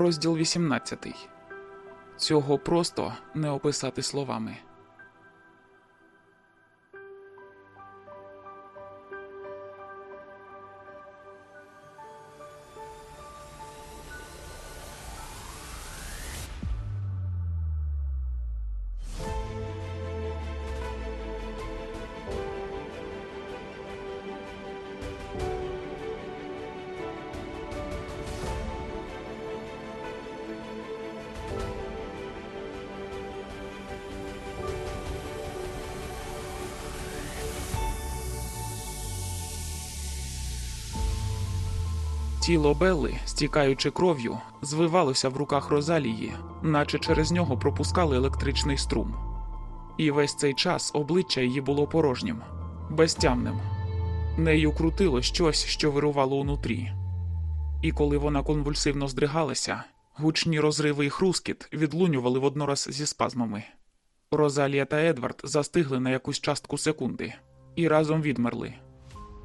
Розділ 18. Цього просто не описати словами. Тіло Белли, стікаючи кров'ю, звивалося в руках Розалії, наче через нього пропускали електричний струм. І весь цей час обличчя її було порожнім, безтямним. Нею крутило щось, що вирувало унутрі. І коли вона конвульсивно здригалася, гучні розриви і хрускіт відлунювали воднораз зі спазмами. Розалія та Едвард застигли на якусь частку секунди і разом відмерли.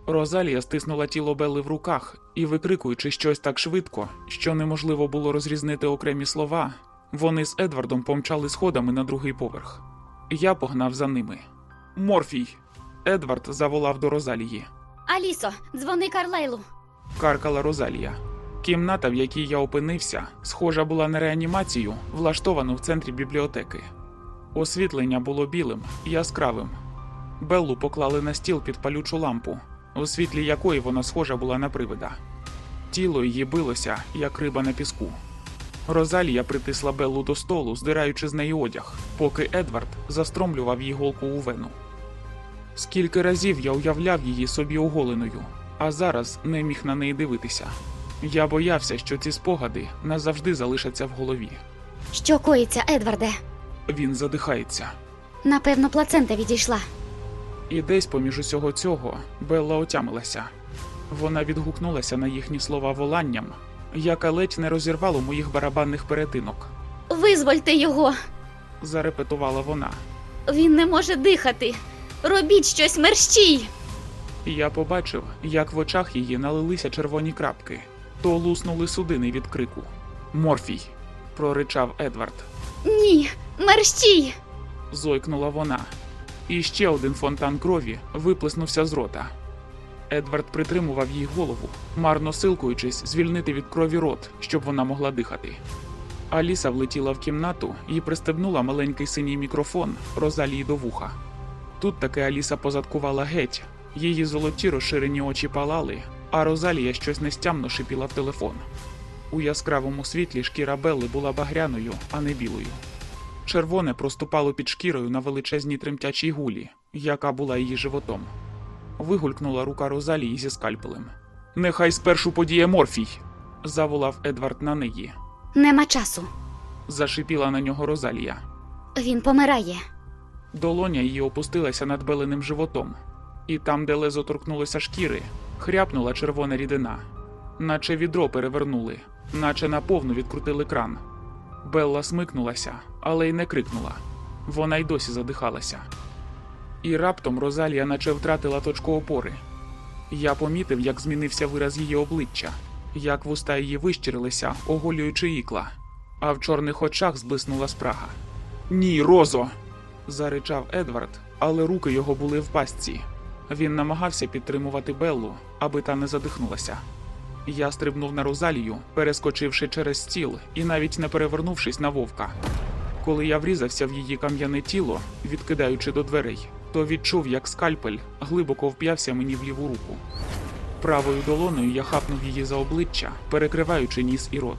Розалія стиснула тіло Белли в руках і, викрикуючи щось так швидко, що неможливо було розрізнити окремі слова, вони з Едвардом помчали сходами на другий поверх. Я погнав за ними. Морфій! Едвард заволав до Розалії. Алісо, дзвони Карлайлу. Каркала Розалія. Кімната, в якій я опинився, схожа була на реанімацію, влаштовану в центрі бібліотеки. Освітлення було білим, яскравим. Беллу поклали на стіл під палючу лампу, у світлі якої вона схожа була на привида. Тіло її билося, як риба на піску. Розалія притисла Беллу до столу, здираючи з неї одяг, поки Едвард застромлював їй голку у вену. Скільки разів я уявляв її собі оголеною, а зараз не міг на неї дивитися. Я боявся, що ці спогади назавжди залишаться в голові. Що коїться, Едварде? Він задихається. Напевно, плацента відійшла. І десь поміж усього цього Белла отямилася. Вона відгукнулася на їхні слова воланням, яке ледь не розірвало моїх барабанних перетинок. Визвольте його! Зарепетувала вона. Він не може дихати. Робіть щось мерщій! Я побачив, як в очах її налилися червоні крапки, то луснули судини від крику. Морфій. проричав Едвард. Ні, мерщій! Зойкнула вона. І ще один фонтан крові виплеснувся з рота. Едвард притримував їй голову, марно силкуючись звільнити від крові рот, щоб вона могла дихати. Аліса влетіла в кімнату і пристебнула маленький синій мікрофон Розалії до вуха. Тут таки Аліса позадкувала геть, її золоті розширені очі палали, а Розалія щось нестямно шипіла в телефон. У яскравому світлі шкіра Белли була багряною, а не білою. Червоне проступало під шкірою на величезній тремтячій гулі, яка була її животом. Вигулькнула рука Розалії зі скальпелем. Нехай спершу подіє морфій. заволав Едвард на неї. Нема часу. Зашипіла на нього Розалія. Він помирає. Долоня її опустилася над беленим животом, і там, де лезо торкнулося шкіри, хряпнула червона рідина, наче відро перевернули, наче наповну відкрутили кран. Белла смикнулася, але й не крикнула. Вона й досі задихалася. І раптом Розалія наче втратила точку опори. Я помітив, як змінився вираз її обличчя, як вуста її вищирилися, оголюючи ікла, а в чорних очах зблиснула спрага. Ні, Розо. заричав Едвард, але руки його були в пастці. Він намагався підтримувати Беллу, аби та не задихнулася. Я стрибнув на Розалію, перескочивши через стіл і навіть не перевернувшись на вовка. Коли я врізався в її кам'яне тіло, відкидаючи до дверей, то відчув, як скальпель глибоко вп'явся мені в ліву руку. Правою долоною я хапнув її за обличчя, перекриваючи ніс і рот.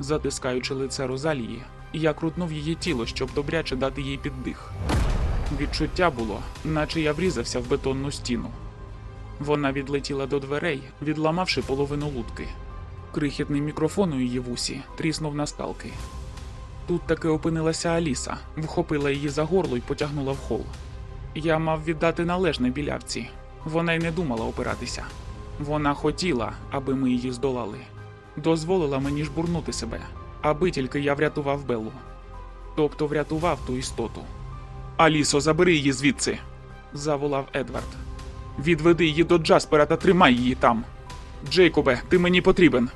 Затискаючи лице Розалії, я крутнув її тіло, щоб добряче дати їй піддих. Відчуття було, наче я врізався в бетонну стіну. Вона відлетіла до дверей, відламавши половину лутки. Крихітний мікрофон у її вусі тріснув на скалки. Тут таки опинилася Аліса, вхопила її за горло і потягнула в хол. Я мав віддати належне білявці. Вона й не думала опиратися. Вона хотіла, аби ми її здолали. Дозволила мені жбурнути себе, аби тільки я врятував Беллу. Тобто врятував ту істоту. Алісо, забери її звідси. заволав Едвард. Відведи її до Джаспера та тримай її там. Джейкобе, ти мені потрібен.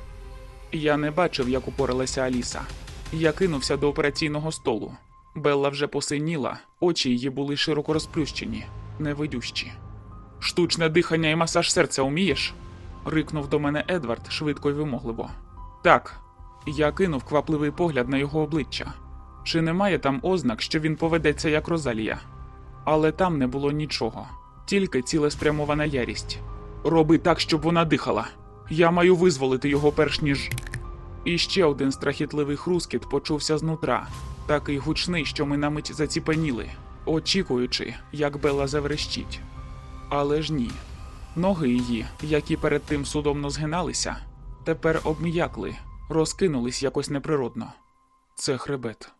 Я не бачив, як упоралася Аліса. Я кинувся до операційного столу. Белла вже посиніла, очі її були широко розплющені, невидющі. Штучне дихання і масаж серця умієш? рикнув до мене Едвард швидко й вимогливо. Так, я кинув квапливий погляд на його обличчя. Чи немає там ознак, що він поведеться як Розалія? Але там не було нічого, тільки цілеспрямована ярість. Роби так, щоб вона дихала. Я маю визволити його перш ніж. І ще один страхітливий хрускіт почувся знутра, такий гучний, що ми на мить заціпеніли, очікуючи, як Бела заврещить. Але ж ні. Ноги її, які перед тим судомно згиналися, тепер обм'якли, розкинулись якось неприродно. Це хребет.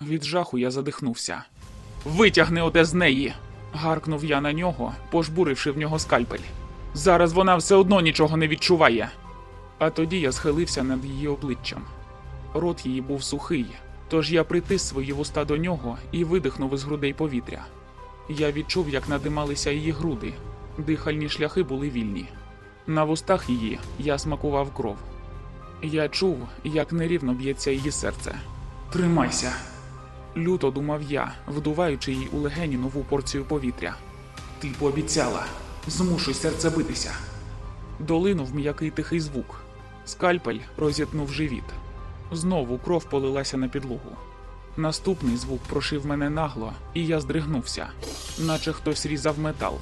Від жаху я задихнувся. Витягни оте з неї. Гаркнув я на нього, пожбуривши в нього скальпель. Зараз вона все одно нічого не відчуває. А тоді я схилився над її обличчям. Рот її був сухий, тож я притис свої вуста до нього і видихнув із грудей повітря. Я відчув, як надималися її груди, дихальні шляхи були вільні. На вустах її я смакував кров. Я чув, як нерівно б'ється її серце. Тримайся. Люто думав я, вдуваючи їй у легені нову порцію повітря. Ти пообіцяла, змушуй серце битися. Долинув м'який тихий звук. Скальпель розітнув живіт. Знову кров полилася на підлогу. Наступний звук прошив мене нагло, і я здригнувся, наче хтось різав метал.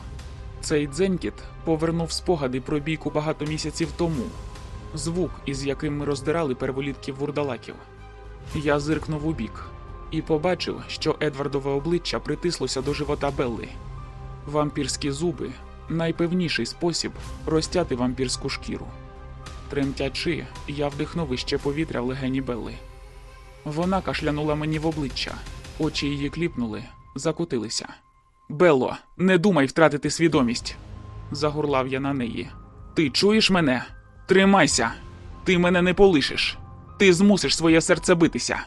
Цей дзенькіт повернув спогади про бійку багато місяців тому. Звук, із яким ми роздирали перволітків вурдалаків. Я зиркнув у бік і побачив, що Едвардове обличчя притислося до живота Белли. Вампірські зуби найпевніший спосіб розтяти вампірську шкіру. Тремтячи, я вдихнув іще повітря в легені Белли. Вона кашлянула мені в обличчя, очі її кліпнули, закутилися. Белло, не думай втратити свідомість. загурлав я на неї. Ти чуєш мене? Тримайся! Ти мене не полишиш. Ти змусиш своє серце битися.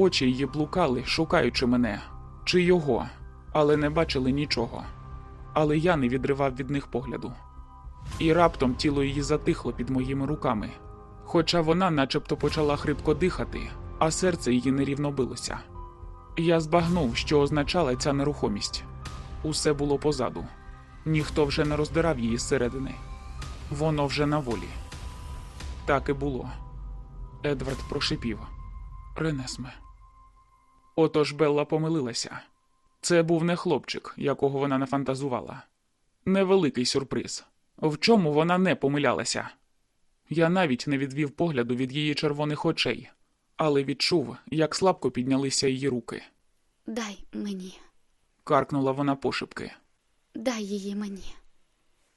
Очі її блукали, шукаючи мене, чи його, але не бачили нічого. Але я не відривав від них погляду. І раптом тіло її затихло під моїми руками, хоча вона начебто почала хрипко дихати, а серце її нерівно билося. Я збагнув, що означала ця нерухомість. Усе було позаду. Ніхто вже не роздирав її зсередини. Воно вже на волі. Так і було. Едвард прошипів Ренесме. Отож Белла помилилася. Це був не хлопчик, якого вона нафантазувала. Невеликий сюрприз. В чому вона не помилялася? Я навіть не відвів погляду від її червоних очей, але відчув, як слабко піднялися її руки. Дай мені, Каркнула вона пошепки. дай її мені.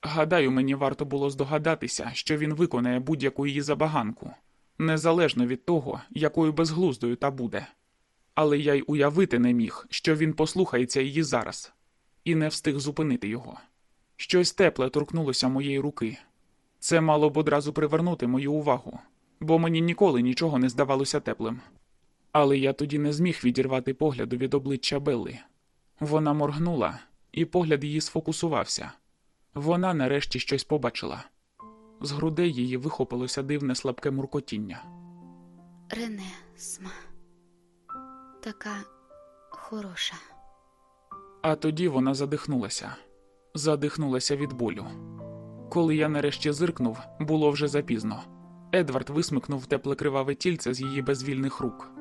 Гадаю, мені варто було здогадатися, що він виконає будь-яку її забаганку, незалежно від того, якою безглуздою та буде. Але я й уявити не міг, що він послухається її зараз, і не встиг зупинити його. Щось тепле торкнулося моєї руки. Це мало б одразу привернути мою увагу, бо мені ніколи нічого не здавалося теплим. Але я тоді не зміг відірвати погляду від обличчя Белли. Вона моргнула, і погляд її сфокусувався. Вона нарешті щось побачила. З грудей її вихопилося дивне слабке муркотіння. Рене Сма. Така хороша. А тоді вона задихнулася, задихнулася від болю. Коли я нарешті зиркнув, було вже запізно. Едвард висмикнув тепле криваве тільце з її безвільних рук.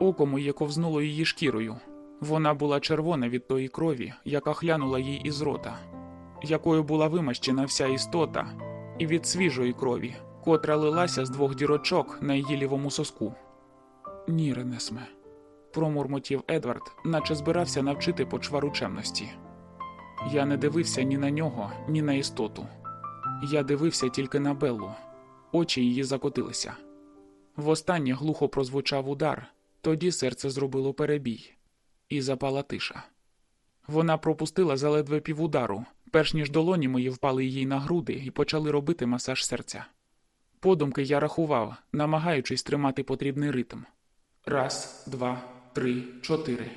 Око моє ковзнуло її шкірою. Вона була червона від тої крові, яка хлянула їй із рота, якою була вимащена вся істота, і від свіжої крові, котра лилася з двох дірочок на її лівому соску. Ні, Ренесме, промурмотів Едвард, наче збирався навчити почвару чемності. Я не дивився ні на нього, ні на істоту. Я дивився тільки на Беллу. очі її закотилися. Востаннє глухо прозвучав удар, тоді серце зробило перебій, і запала тиша. Вона пропустила заледве півудару, перш ніж долоні мої впали їй на груди і почали робити масаж серця. Подумки я рахував, намагаючись тримати потрібний ритм. Раз, два, три, чотири.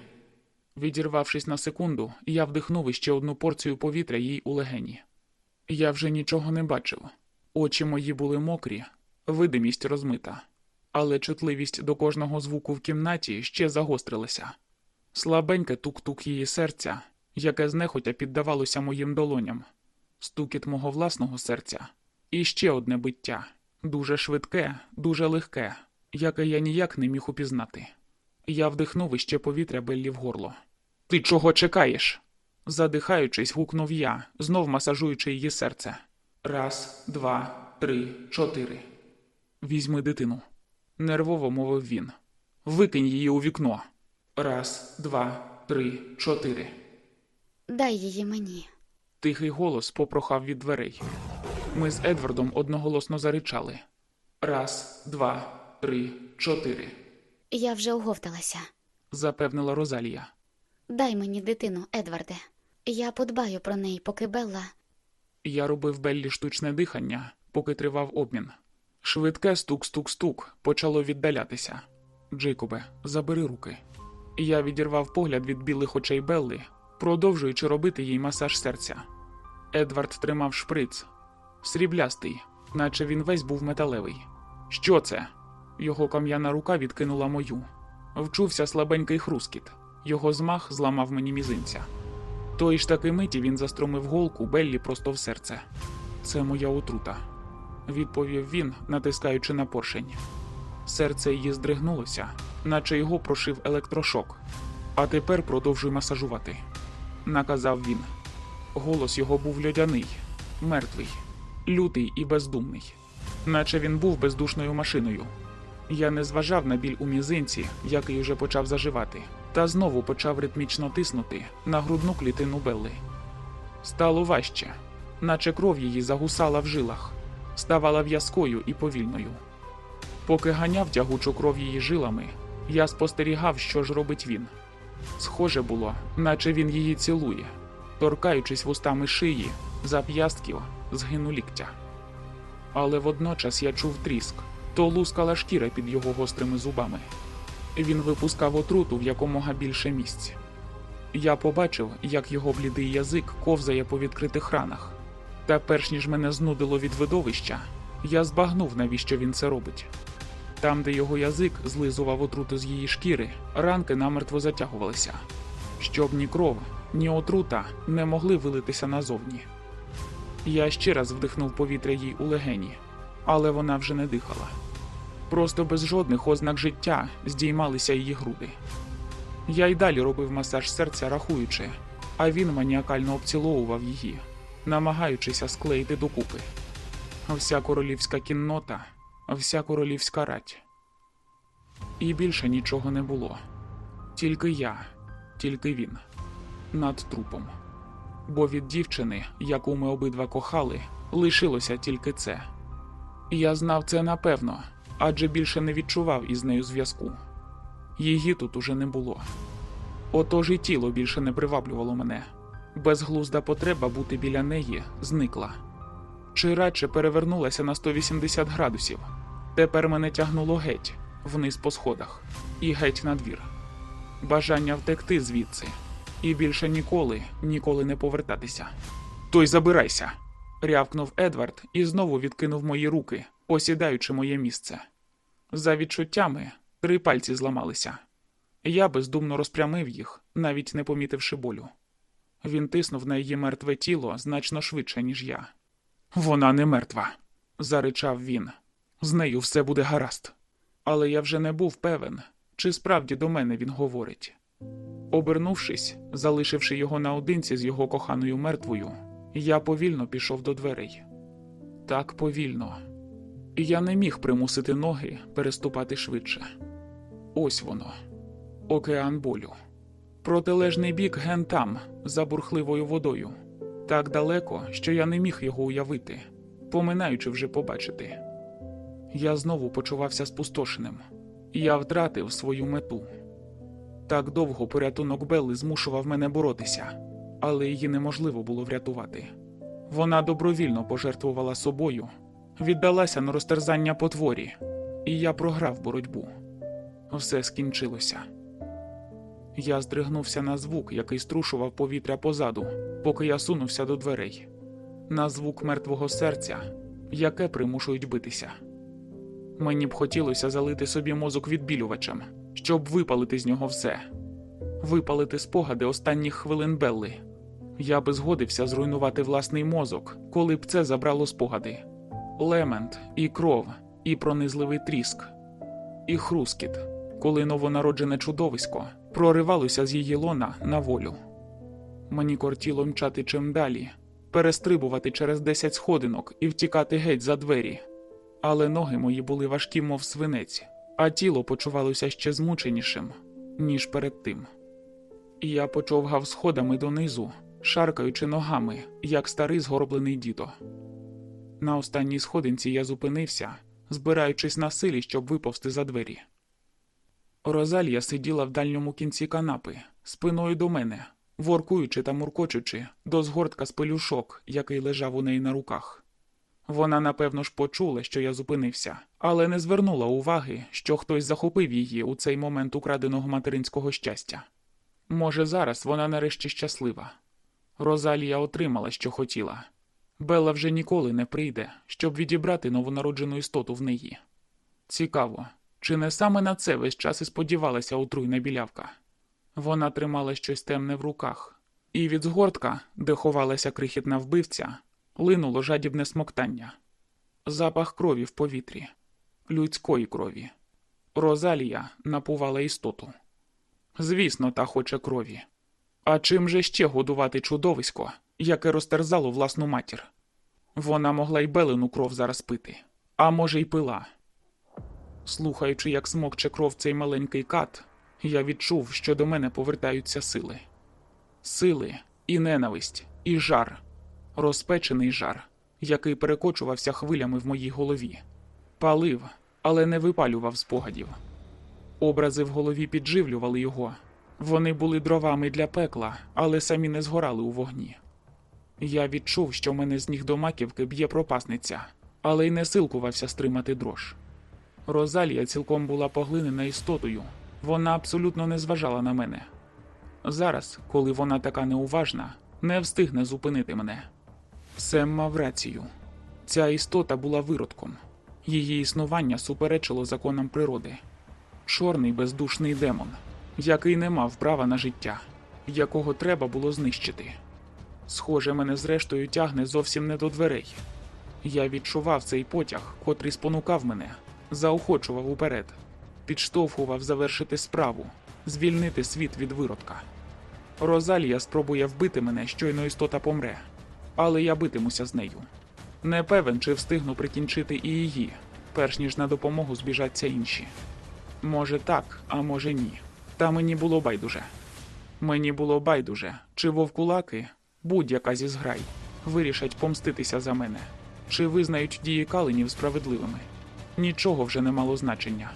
Відірвавшись на секунду, я вдихнув іще одну порцію повітря їй у легені. Я вже нічого не бачив. Очі мої були мокрі, видимість розмита, але чутливість до кожного звуку в кімнаті ще загострилася. Слабеньке тук-тук її серця, яке знехотя піддавалося моїм долоням, стукіт мого власного серця, і ще одне биття дуже швидке, дуже легке, яке я ніяк не міг упізнати. Я вдихнув іще повітря Беллі в горло. Ти чого чекаєш? Задихаючись, гукнув я, знов масажуючи її серце. Раз, два, три, чотири. Візьми дитину. Нервово мовив він. Викинь її у вікно. Раз, два, три, чотири. Дай її мені. Тихий голос попрохав від дверей. Ми з Едвардом одноголосно заричали. Раз, два, три, чотири. Я вже оговталася. запевнила Розалія. Дай мені дитину, Едварде. Я подбаю про неї, поки Белла. Я робив Беллі штучне дихання, поки тривав обмін. Швидке стук-стук-стук почало віддалятися. Джейкобе, забери руки. Я відірвав погляд від білих очей Белли, продовжуючи робити їй масаж серця. Едвард тримав шприц, сріблястий, наче він весь був металевий. Що це? Його кам'яна рука відкинула мою. Вчувся слабенький хрускіт. Його змах зламав мені мізинця. Тої ж таки миті він заструмив голку Беллі просто в серце. Це моя отрута, відповів він, натискаючи на поршень. Серце її здригнулося, наче його прошив електрошок. А тепер продовжуй масажувати, наказав він. Голос його був льодяний, мертвий, лютий і бездумний, наче він був бездушною машиною. Я не зважав на біль у мізинці, який уже почав заживати, та знову почав ритмічно тиснути на грудну клітину Белли. Стало важче, наче кров її загусала в жилах, ставала в'язкою і повільною. Поки ганяв тягучу кров її жилами, я спостерігав, що ж робить він. Схоже було, наче він її цілує, торкаючись вустами шиї, зап'ястків, згину ліктя. Але водночас я чув тріск, то лускала шкіра під його гострими зубами. Він випускав отруту в якомога більше місць. Я побачив, як його блідий язик ковзає по відкритих ранах. Та перш ніж мене знудило від видовища, я збагнув, навіщо він це робить. Там, де його язик злизував отруту з її шкіри, ранки намертво затягувалися, щоб ні кров, ні отрута не могли вилитися назовні. Я ще раз вдихнув повітря їй у легені, але вона вже не дихала. Просто без жодних ознак життя здіймалися її груди. Я й далі робив масаж серця, рахуючи, а він маніакально обціловував її, намагаючися склеїти докупи. Вся королівська кіннота, вся королівська рать. І більше нічого не було. Тільки я, тільки він, над трупом. Бо від дівчини, яку ми обидва кохали, лишилося тільки це. Я знав це напевно, адже більше не відчував із нею зв'язку. Її тут уже не було. Отож і тіло більше не приваблювало мене. Безглузда потреба бути біля неї зникла. Чи радше перевернулася на 180 градусів. Тепер мене тягнуло геть, вниз по сходах, і геть на двір. Бажання втекти звідси, і більше ніколи, ніколи не повертатися. Той забирайся. Рявкнув Едвард і знову відкинув мої руки, осідаючи моє місце. За відчуттями три пальці зламалися. Я бездумно розпрямив їх, навіть не помітивши болю. Він тиснув на її мертве тіло значно швидше, ніж я. Вона не мертва, заричав він. З нею все буде гаразд. Але я вже не був певен, чи справді до мене він говорить. Обернувшись, залишивши його наодинці з його коханою мертвою, я повільно пішов до дверей. Так повільно. Я не міг примусити ноги переступати швидше. Ось воно, океан болю. Протилежний бік ген там, за бурхливою водою, так далеко, що я не міг його уявити, поминаючи вже побачити. Я знову почувався спустошеним. Я втратив свою мету. Так довго порятунок Белли змушував мене боротися, але її неможливо було врятувати. Вона добровільно пожертвувала собою, віддалася на розтерзання потворі, і я програв боротьбу. Все скінчилося. Я здригнувся на звук, який струшував повітря позаду, поки я сунувся до дверей, на звук мертвого серця, яке примушують битися. Мені б хотілося залити собі мозок відбілювачем, щоб випалити з нього все, випалити спогади останніх хвилин Белли. Я би згодився зруйнувати власний мозок, коли б це забрало спогади. Лемент, і кров, і пронизливий тріск, і хрускіт, коли новонароджене чудовисько проривалося з її лона на волю. Мені кортіло мчати чим далі, перестрибувати через десять сходинок і втікати геть за двері. Але ноги мої були важкі, мов свинець, а тіло почувалося ще змученішим, ніж перед тим. І я почовгав сходами донизу, шаркаючи ногами, як старий згорблений дідо. На останній сходинці я зупинився, збираючись на силі, щоб виповзти за двері. Розалія сиділа в дальньому кінці канапи, спиною до мене, воркуючи та муркочучи до згортка з пелюшок, який лежав у неї на руках. Вона, напевно ж, почула, що я зупинився, але не звернула уваги, що хтось захопив її у цей момент украденого материнського щастя. Може, зараз вона нарешті щаслива. Розалія отримала, що хотіла. Белла вже ніколи не прийде, щоб відібрати новонароджену істоту в неї. Цікаво, чи не саме на це весь час і сподівалася отруйна білявка? Вона тримала щось темне в руках, і від згортка, де ховалася крихітна вбивця, линуло жадібне смоктання, запах крові в повітрі, людської крові. Розалія напувала істоту. Звісно, та хоче крові. А чим же ще годувати чудовисько, яке розтерзало власну матір? Вона могла й белину кров зараз пити, а може, й пила. Слухаючи, як смокче кров цей маленький кат, я відчув, що до мене повертаються сили. Сили і ненависть, і жар, розпечений жар, який перекочувався хвилями в моїй голові, палив, але не випалював спогадів. Образи в голові підживлювали його. Вони були дровами для пекла, але самі не згорали у вогні. Я відчув, що мене з ніг до маківки б'є пропасниця, але й не силкувався стримати дрож. Розалія цілком була поглинена істотою, вона абсолютно не зважала на мене. Зараз, коли вона така неуважна, не встигне зупинити мене. Сем мав рацію. Ця істота була виродком, її існування суперечило законам природи. Чорний бездушний демон, який не мав права на життя, якого треба було знищити. Схоже, мене зрештою тягне зовсім не до дверей. Я відчував цей потяг, котрий спонукав мене, заохочував уперед, підштовхував завершити справу, звільнити світ від виродка. Розалія спробує вбити мене, щойно істота помре, але я битимуся з нею. Не певен, чи встигну прикінчити і її, перш ніж на допомогу збіжаться інші. Може так, а може ні. Та мені було байдуже. Мені було байдуже, чи вовкулаки, будь-яка зі зграй, вирішать помститися за мене, чи визнають дії калинів справедливими. Нічого вже не мало значення.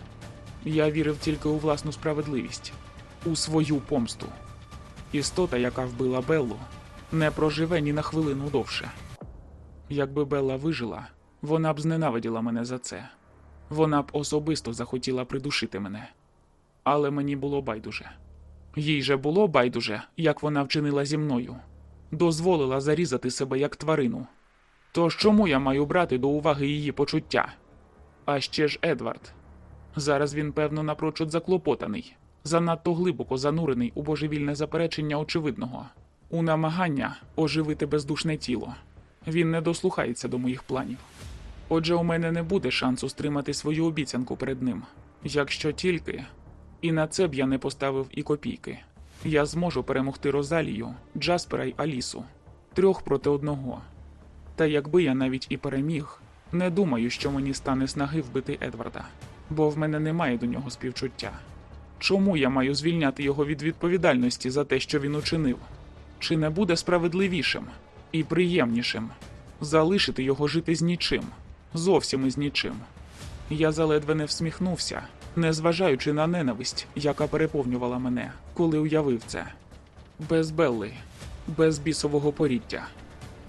Я вірив тільки у власну справедливість, у свою помсту. Істота, яка вбила Беллу, не проживе ні на хвилину довше. Якби Белла вижила, вона б зненавиділа мене за це. Вона б особисто захотіла придушити мене. Але мені було байдуже. Їй же було байдуже, як вона вчинила зі мною, дозволила зарізати себе як тварину. Тож чому я маю брати до уваги її почуття? А ще ж Едвард. Зараз він, певно, напрочуд заклопотаний, занадто глибоко занурений у божевільне заперечення очевидного, у намагання оживити бездушне тіло. Він не дослухається до моїх планів. Отже, у мене не буде шансу стримати свою обіцянку перед ним, якщо тільки, і на це б я не поставив і копійки. Я зможу перемогти Розалію, Джаспера й Алісу трьох проти одного. Та якби я навіть і переміг, не думаю, що мені стане снаги вбити Едварда, бо в мене немає до нього співчуття. Чому я маю звільняти його від відповідальності за те, що він учинив? Чи не буде справедливішим і приємнішим залишити його жити з нічим, зовсім із нічим? Я заледве не всміхнувся, незважаючи на ненависть, яка переповнювала мене, коли уявив це. Без Белли, без бісового поріддя,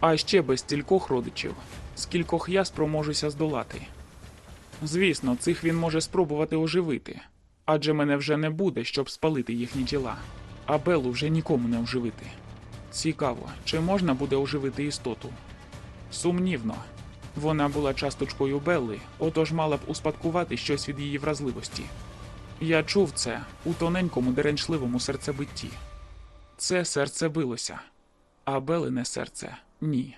а ще без стількох родичів, скількох я спроможуся здолати. Звісно, цих він може спробувати оживити, адже мене вже не буде, щоб спалити їхні тіла, а Беллу вже нікому не оживити. Цікаво, чи можна буде оживити істоту? Сумнівно. Вона була часточкою Белли, отож мала б успадкувати щось від її вразливості. Я чув це у тоненькому деренчливому серцебитті. Це серце билося, а Белине серце ні.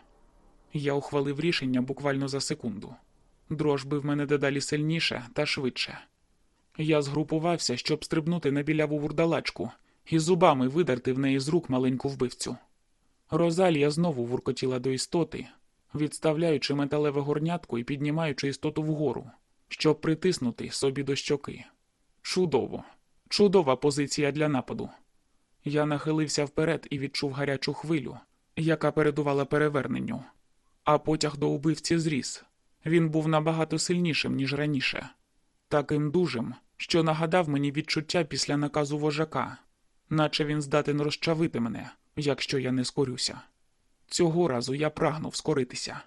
Я ухвалив рішення буквально за секунду. Дрож бив мене дедалі сильніше та швидше. Я згрупувався, щоб стрибнути на біляву вурдалачку і зубами видерти в неї з рук маленьку вбивцю. Розалія знову вуркотіла до істоти, відставляючи металеве горнятко і піднімаючи істоту вгору, щоб притиснути собі до щоки. Чудово, чудова позиція для нападу. Я нахилився вперед і відчув гарячу хвилю, яка передувала переверненню. А потяг до убивці зріс. Він був набагато сильнішим, ніж раніше, таким дужим, що нагадав мені відчуття після наказу вожака, наче він здатен розчавити мене, якщо я не скорюся. Цього разу я прагнув скоритися.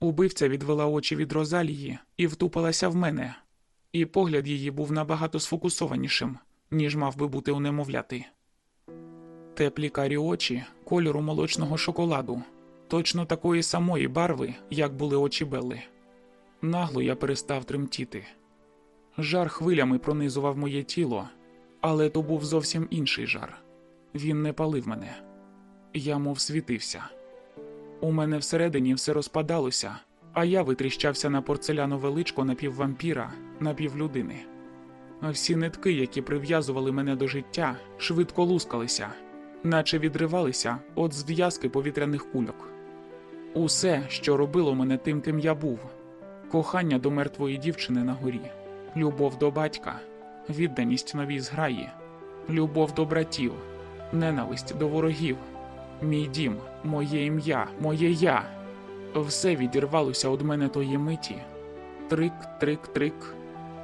Убивця відвела очі від Розалії і втупилася в мене, і погляд її був набагато сфокусованішим, ніж мав би бути у немовляти. Теплі карі очі кольору молочного шоколаду, точно такої самої барви, як були очі Белли. Нагло я перестав тремтіти. Жар хвилями пронизував моє тіло, але то був зовсім інший жар. Він не палив мене. Я мов світився. У мене всередині все розпадалося, а я витріщався на порцелянове личко напіввампіра, напівлюдини. Всі нитки, які прив'язували мене до життя, швидко лускалися, наче відривалися від зв'язки повітряних кульок. Усе, що робило мене тим, ким я був, кохання до мертвої дівчини на горі, любов до батька, відданість новій зграї, любов до братів, ненависть до ворогів, мій дім, моє ім'я, моє я. Все відірвалося від мене тої миті. Трик, трик, трик,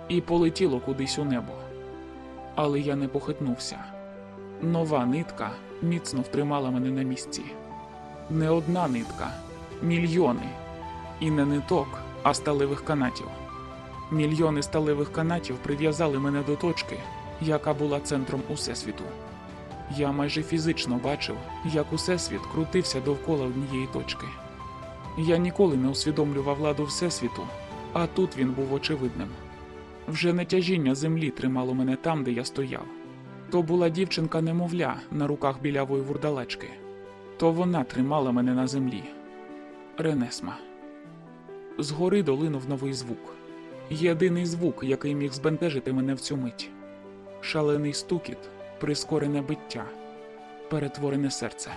і полетіло кудись у небо. Але я не похитнувся. Нова нитка міцно втримала мене на місці. Не одна нитка, мільйони. І не ниток, а сталевих канатів. Мільйони сталевих канатів прив'язали мене до точки, яка була центром Усесвіту. Я майже фізично бачив, як Усесвіт крутився довкола однієї точки. Я ніколи не усвідомлював ладу Всесвіту, а тут він був очевидним. Вже не тяжіння землі тримало мене там, де я стояв. То була дівчинка-немовля на руках білявої вурдалачки. То вона тримала мене на землі. Ренесма. Згори долинув новий звук. Єдиний звук, який міг збентежити мене в цю мить. Шалений стукіт, прискорене биття, перетворене серце.